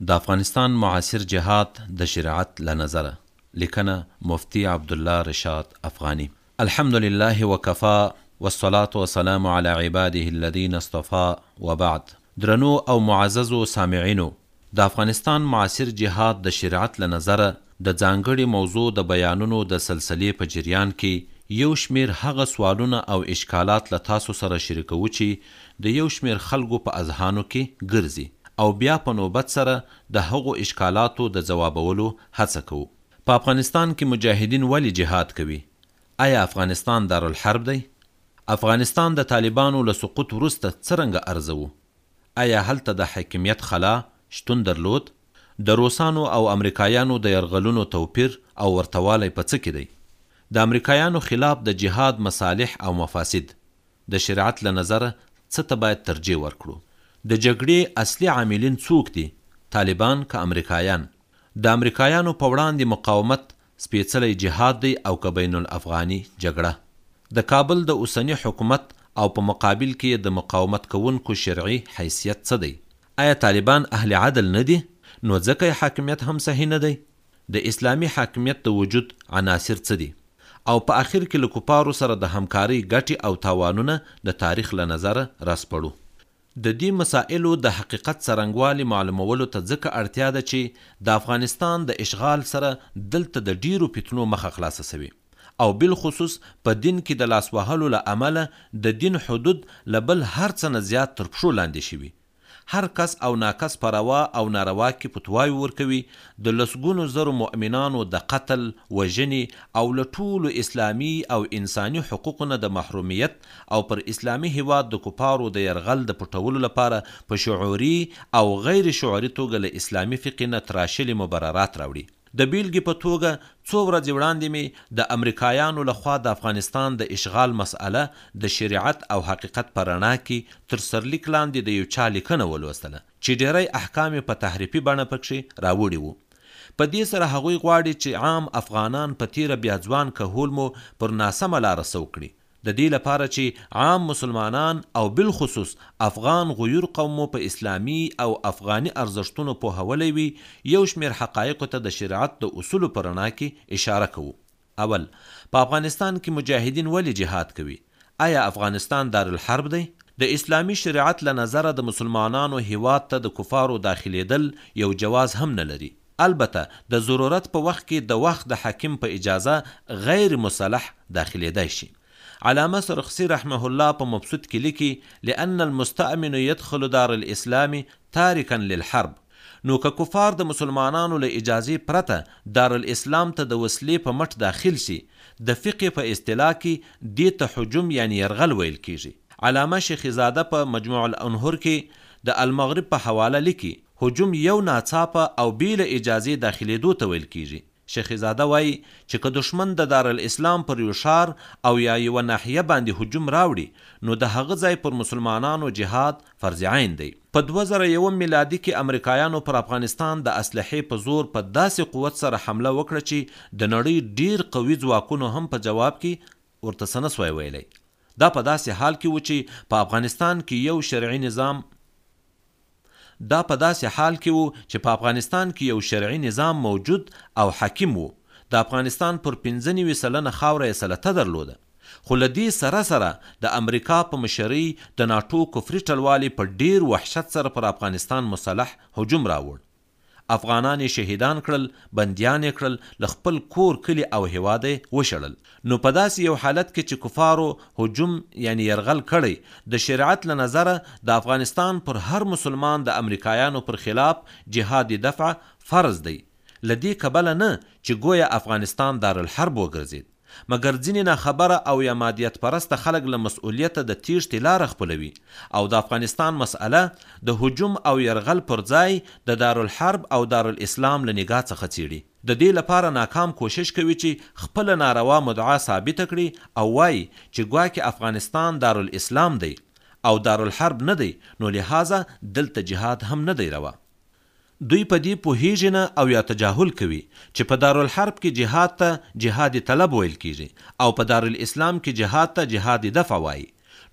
دافغانستان معاصر جهاد دشريعت له نظره ليکنه مفتي عبدالله رشاد افغاني الحمدلله وکفا والصلاة والسلام علی عباده الذين اصطفا وبعد درنو او معززو سامعينو دافغانستان معاصر جهاد دشريعت له نظره د ځانګړې موضوع د بیانونو د سلسلې په جریان کې یو شمېر هغه سوالونه او اشکالات له تاسو سره شریکوو چې د یو شمېر خلکو په اذهانو کې ګرځي او بیا په نوبت سره د هغو اشکالاتو د ځوابولو هڅه کوو. په افغانستان کې مجاهدین ولې جهاد کوي؟ ایا افغانستان دارالحرب دی؟ افغانستان د طالبانو له سقوط وروسته څرنګه ارزوو؟ ایا هلته د حاکمیت خلا شتون درلود؟ د روسانو او امریکایانو د یرغلونو توپیر او ورته والی په څه کې دی؟ د امریکایانو خلاف د جهاد مصالح او مفاسد د شریعت له نظره څه ته باید ترجیح ورکړو؟ د جګړې اصلي عاملین څوک دي، طالبان که امریکایان؟ د امریکایانو په وړاندې مقاومت سپېڅلی جهاد دی او که بین الافغاني جګړه. د کابل د اوسني حکومت او په مقابل کې یې د مقاومت کوونکو شرعي حیثیت څه دی؟ ایا طالبان اهل عدل نه دي، نو ځکه یې حاکمیت هم صحیح نه دی؟ د اسلامي حاکمیت د وجود عناصر څه دي؟ او په اخر کې له کفارو سره د همکارۍ ګټې او تاوانونه د تاریخ له نظره راسپړو. د دې مسائلو د حقیقت څرنګوالي معلومولو ته ځکه اړتیا ده چې د افغانستان د اشغال سره دلته د ډیرو فتنو مخه خلاصه شوې او بالخصوص په دین کې د لاس وهلو له امله د دین حدود له بل هر څه نه زیات تر پښو لاندې شوي هر کس او ناکس په روا او ناروا کې فتواوې ورکوي د لسګونو زرو مؤمنانو د قتل، وژنې او له ټولو اسلامي او انساني حقوقو نه د محرومیت او پر اسلامي هېواد د کفارو د یرغل د پټولو لپاره په شعوري او غیر شعوري توګه له اسلامي فقې نه تراشلي مبررات راوړي. د بېلګې په توګه څو ورځې وړاندې مې د امریکایانو له خوا د افغانستان د اشغال مسئله د شریعت او حقیقت په رڼا کې تر سرلیک لاندې د یو چا لیکنه ولوستله چې ډېری احکام یې په تحریفي بڼه پکښې راوړي وو. په دې سره هغوی غواړي چې عام افغانان په تېره بیا ځوان کهول مو پر ناسمه لاره سوق کړي. د دې لپاره چې عام مسلمانان او بالخصوص افغان غیور قوم مو په اسلامي او افغاني ارزښتونو پوهولی وي، یو شمېر حقایقو ته د شریعت د اصولو په رڼا کې اشاره کوو. اول، په افغانستان کې مجاهدین ولې جهاد کوي؟ ایا افغانستان دارالحرب دی؟ د اسلامي شریعت له نظره د مسلمانانو هېواد ته د کفارو داخلېدل یو جواز هم نه لري. البته د ضرورت په وخت کې د وخت د حاکم په اجازه غیر مسلح داخلیدای شي. علامه سرخسي رحمه الله په مبسوط کې لیکي، لأن المستأمن يدخل دار الاسلام تارکا للحرب، نو که کفار د مسلمانانو له اجازې پرته دار الاسلام ته د وسلې په مټ داخل شي، د فقه په اصطلاح کې دې ته هجوم یعنې یرغل ویل کیږي. علامه شیخي زاده په مجموع الانهر کې د المغرب په حواله لیکي، هجوم يو ناڅاپه او بې له اجازې داخلېدو ته ويل کېږي. شيخي زاده وايي چې که دښمن د دارالاسلام پر يو ښار او يا يوه ناحيه باندې هجوم راوړي نو د هغه ځای پر مسلمانانو جهاد فرض عين دی. په دوه زره یو ميلادي کې امريکايانو پر افغانستان د اسلحې په زور په داسې قوت سره حمله وکړه چې د نړۍ ډېر قوي ځواکونو هم په جواب کې ورته څه نه سوای ویلی. دا په داسې حال کې و چې په افغانستان کې یو شرعي نظام دا په داسې حال کې و چې په افغانستان کې یو شرعي نظام موجود او حاکم و، د افغانستان پر پنځه نوي سلنه خاوره یې سلطه درلوده، خو له دې سره سره د امریکا په مشرۍ د ناټو کفري ټلوالې په ډېر وحشت سره پر افغانستان مسلح هجوم راوړ. افغانان یې شهیدان کړل، بندیان یې کړل، له خپل کور، کلي او هېواده یې وشړل. نو په داسې یو حالت کې چې کفارو هجوم یعنې یرغل کړی، د شریعت له نظره د افغانستان پر هر مسلمان د امریکایانو پر خلاف جهاد دفع فرض دی، له دې کبله نه چې ګویا افغانستان دارالحرب وګرځېد. مګر ځینې ناخبره او یا مادیت پرسته خلک له مسؤلیته د تیښتې لاره خپلوي او د افغانستان مسئله د هجوم او یرغل پر ځای د دارالحرب او دارالاسلام له نګاه څخه څیړي د دې لپاره ناکام کوشش کوي چې خپله ناروا مدعا ثابته کړي او وایي چې ګواکې افغانستان دارالاسلام دی او دارالحرب نه دی نو لهذا دلته جهاد هم نه دی روا دوی په دې پوهېږي نه او یا تجاهل کوي چې په دارالحرب کې جهاد ته جهاد طلب ویل کېږي او په دارالاسلام کې جهاد ته جهاد دفع وايي.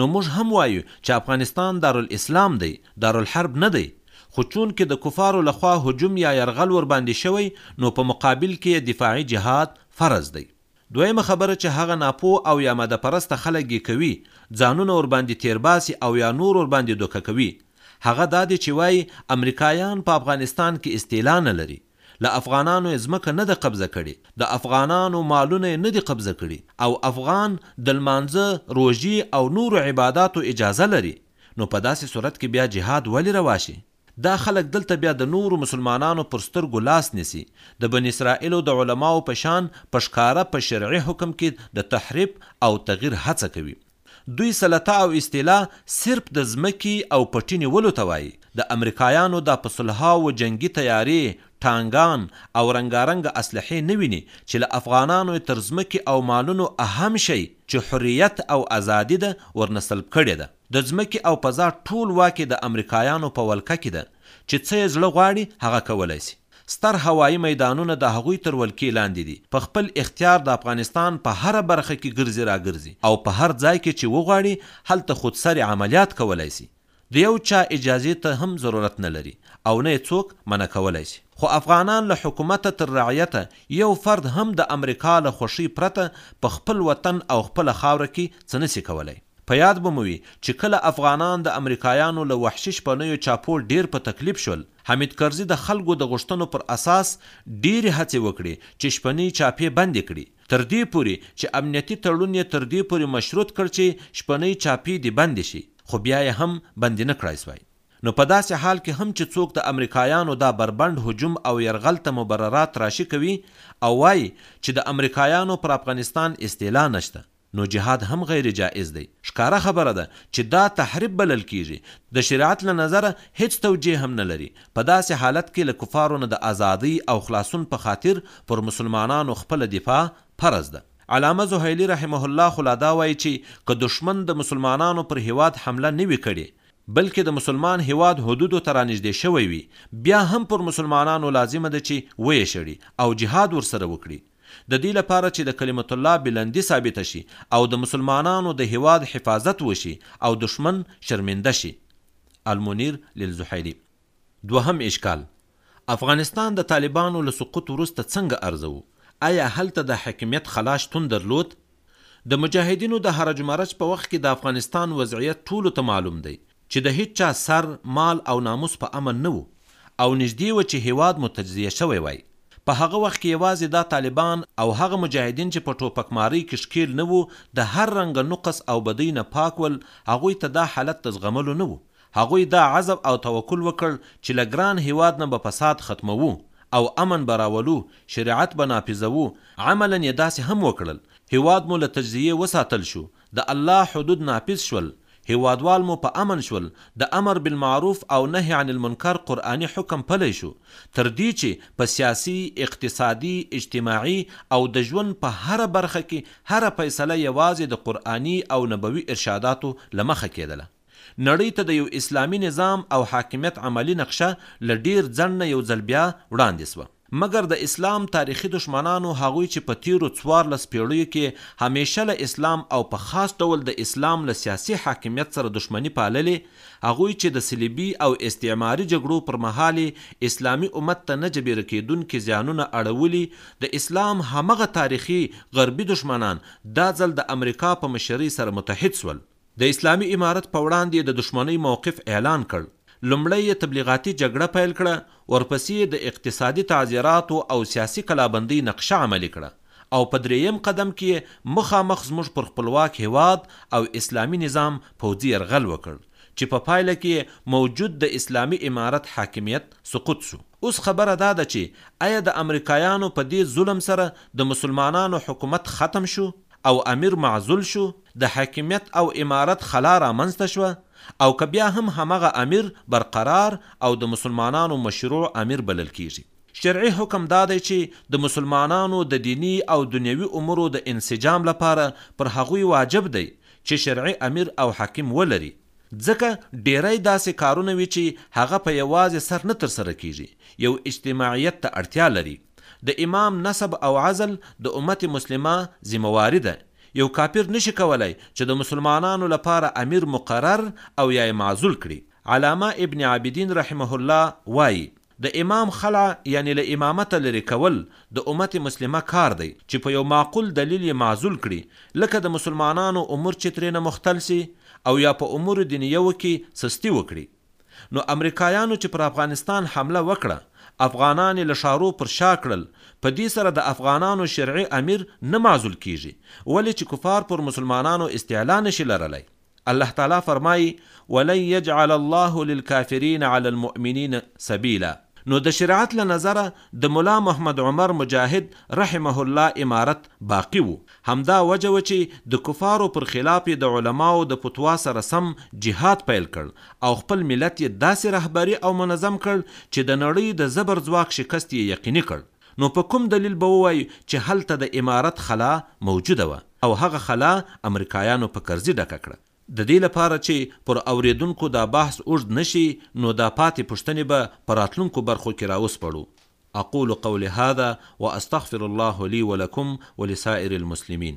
نو موږ هم وایو چې افغانستان دارالاسلام دی، دارالحرب نه دی، خو چونکې د کفارو له خوا هجوم یا یرغل ورباندې شوی نو په مقابل کې یې دفاعي جهاد فرض دی. دویمه خبره چې هغه ناپوه او یا ماده پرسته خلک یې کوي، ځانونه ورباندې تېر باسي او یا نور ورباندې دوکه کوي، هغه دا دی چې وایي امریکایان په افغانستان کې استعلا نه لري، له افغانانو یې ځمکه نه ده قبضه کړې، د افغانانو مالونه یې نه دي قبضه کړي او افغان د لمانځه، روژې او نورو عباداتو اجازه لري، نو په داسې صورت کې بیا جهاد ولې روا شي؟ دا خلک دلته بیا د نورو مسلمانانو پر سترګو لاس نیسي، د بني اسرائیلو د علماوو په شان په ښکاره په شرعي حکم کې د تحریف او تغیر هڅه کوي. دوی سلطه او استیلا صرف د ځمکې او پټي نیولو ته وایي، د امریکایانو دا په سلهاوو جنګي طیارې، ټانګان او رنګارنګه اسلحې نه ویني چې له افغانانو یې تر ځمکې او مالونو اهم شی چې حریت او ازادي ده ورنه سلب کړې ده. د ځمکې او فضا ټول واک یې د امریکایانو په ولکه کې ده چې څه یې زړه غواړي هغه کولای شي. ستر هوایي میدانونه د هغوی تر ولکې لاندې دي، په خپل اختیار د افغانستان په هره برخه کې ګرځي راګرځي او په هر ځای کې چې وغواړي هلته خودسرې عملیات کولای شي، د یو چا اجازې ته هم ضرورت نه لري او نه یې څوک منع کولای شي. خو افغانان له حکومته تر رعیته یو فرد هم د امریکا له خوښۍ پرته په خپل وطن او خپله خاوره کې څه نه شي کولای. په یاد به مو وي چې کله افغانان د امریکایانو له وحشي شپنیو چاپو ډېر په تکلیف شول، حمید کرزي د خلکو د غوښتنو پر اساس ډېرې هڅې وکړې چې شپنۍ چاپې بندې کړي، تر دې پورې چې امنیتي تړون یې تر دې پورې مشروط کړ چې شپنۍ چاپې دې بندې شي، خو بیا یې هم بندې نه کړای شوای. نو په داسې حال کې هم چې څوک د امریکایانو دا بربنډ هجوم او یرغل ته مبررات تراشي کوي او وايي چې د امریکایانو پر افغانستان استعلا نشته، نو جهاد هم غیر جائز دی ښکاره خبره ده چې دا تحریب بلل کیږي د شریعت له نظره هیڅ توجیه هم نه لري په داسې حالت کې له کفارو نه د آزادۍ او خلاصون په خاطر پر مسلمانانو خپله دفاع فرض ده علامه زهیلي رحمه الله خو لا دا وایي چې که دښمن د مسلمانانو پر هیواد حمله نه وي کړې بلکې د مسلمان هیواد حدودو ته رانږدې شوی وي بیا هم پر مسلمانانو لازمه ده چې ویې شړي او جهاد ورسره وکړي. د دې لپاره چې د کلمة الله بلندي ثابته شي او د مسلمانانو د هېواد حفاظت وشي او دښمن شرمنده شي. المنير للزحيلي دوهم اشکال، افغانستان د طالبانو له سقوط وروسته څنګه ارزوو؟ ایا هلته د حاکمیت خلا شتون درلود؟ د مجاهدینو د هرج مرج په وخت کې د افغانستان وضعیت ټولو ته معلوم دی، چې د هیچا سر، مال او ناموس په امن نه وو او نږدې وه چې هیواد مو تجزیه شوی وای. په هغه وخت کې یوازې دا طالبان او هغه مجاهدین چې په ټوپکمارۍ کې ښکیل نه وو د هر رنګه نقص او بدۍ نه پاک ول هغوی ته دا حالت د زغملو نه وو. هغوی دا عزم او توکل وکړ چې له ګران هیواد نه به فساد ختموو او امن به راولو، شریعت به نافذوو، عملاً یې داسې هم وکړل، هیواد مو له تجزیې وساتل شو د الله حدود نافذ شول، هېوادوال مو په امن شول، د امر بالمعروف او نهی عن المنکر قرآني حکم پلی شو، تر دې چې په سیاسي، اقتصادي، اجتماعي او د ژوند په هره برخه کې هره فیصله یوازې د قرآني او نبوي ارشاداتو له مخه کېدله. نړۍ ته د یو اسلامي نظام او حاکمیت عملي نقشه له ډېر ځنډ نه یو ځل بیا وړاندې شوه. مګر د اسلام تاریخي دښمنانو، هغوی چې په تېرو څوارلس پېړیو کې همېشه له اسلام او په خاص ډول د اسلام له سیاسي حاکمیت سره دښمني پاللې، هغوی چې د صلیبي او استعماري جګړو پر مهال یې اسلامي امت ته نه جبېره کېدونکي زیانونه اړولي، د اسلام همغه تاریخي غربي دښمنان دا ځل د امریکا په مشرۍ سره متحد شول. د اسلامي امارت په وړاندې یې د دښمنۍ موقف اعلان کړ، لومړی یې تبلیغاتي جګړه پیل کړه، ورپسې یې د اقتصادي تعزیراتو او سیاسي کلابندۍ نقشه عملي کړه او په درېیم قدم کې یې مخامخ زموږ پر خپلواک هېواد او اسلامي نظام پوځي یرغل وکړ چې په پایله کې یې موجود د اسلامي امارت حاکمیت سقوط شو. اوس خبره دا ده چې ایا د امریکایانو په دې ظلم سره د مسلمانانو حکومت ختم شو او امیر معزول شو؟ د حاکمیت او امارت خلا رامنځته شوه او که بیا هم همغه امیر برقرار او د مسلمانانو مشروع امیر بلل کیږي. شرعي حکم دا دی چې د مسلمانانو د دیني او دنیوي امورو د انسجام لپاره پر هغوی واجب دی چې شرعي امیر او حاکم ولري، ځکه ډیری داسې کارونه وي چې هغه په یوازې سر نه ترسره کیږي، یو اجتماعیت ته اړتیا لري. د امام نصب او عزل د امت مسلمه ذمه واري ده یو کافر نشي کولای چې د مسلمانانو لپاره امیر مقرر او یا یې معزول کړي. علامه ابن عابدین رحمه الله وايي، د امام خلع یعنې له امامته لرې کول د امت مسلمه کار دی چې په یو معقول دلیل یې معزول کړي لکه د مسلمانانو امور چې ترېنه مختل شي او یا په امور دینیوو کې سستي وکړي. نو امریکایانو چې پر افغانستان حمله وکړه افغانان یې له ښارو پر شا کړل په دې سره د افغانانو شرعي امیر نه معزول کیږي ولې چې کفار پر مسلمانانو استعلا نشي لرلای الله تعالی فرمایي ولن یجعل الله للکافرین علی المؤمنین سبیلا. نو د شريعت له نظره د ملا محمد عمر مجاهد رحمه الله امارت باقي وو، همدا وجه وه چي د کفارو پر خلاف يې د علماوو د فتوا سره سم جهاد پيل کړ او خپل ملت يې داسي رهبري او منظم کړ چي د نړۍ د زبر ځواک شکست يې يقيني کړ نو په کوم دليل به ووايو چي هلته د امارت خلا موجوده وه او هغه خلا امريکايانو په کرزي ډکه کړه. د دې لپاره چې پر اورېدونکو دا بحث اوږد نه شي نو دا پاتې پوښتنې به په راتلونکو برخو کې راوسپړو. اقول قولي هذا واستغفر الله لي ولکم ولسائر المسلمين.